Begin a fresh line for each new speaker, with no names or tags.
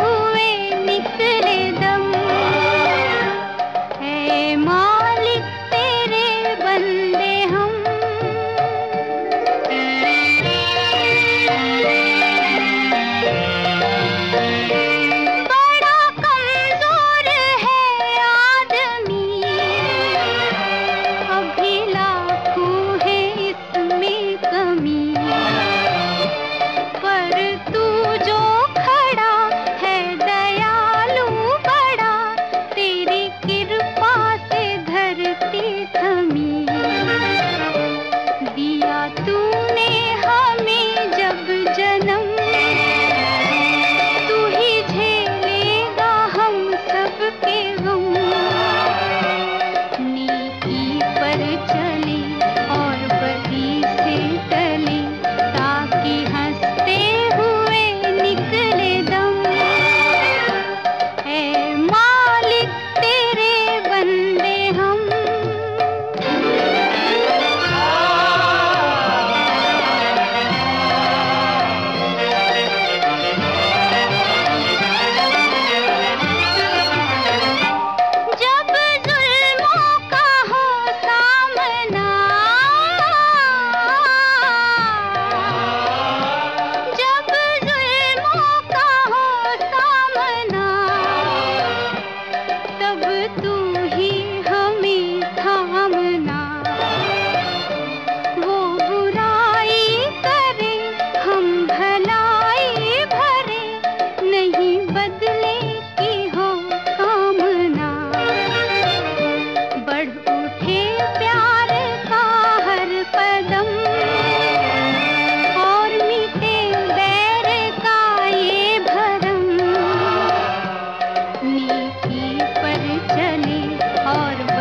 हुए निकले दम। है माँ पर चले और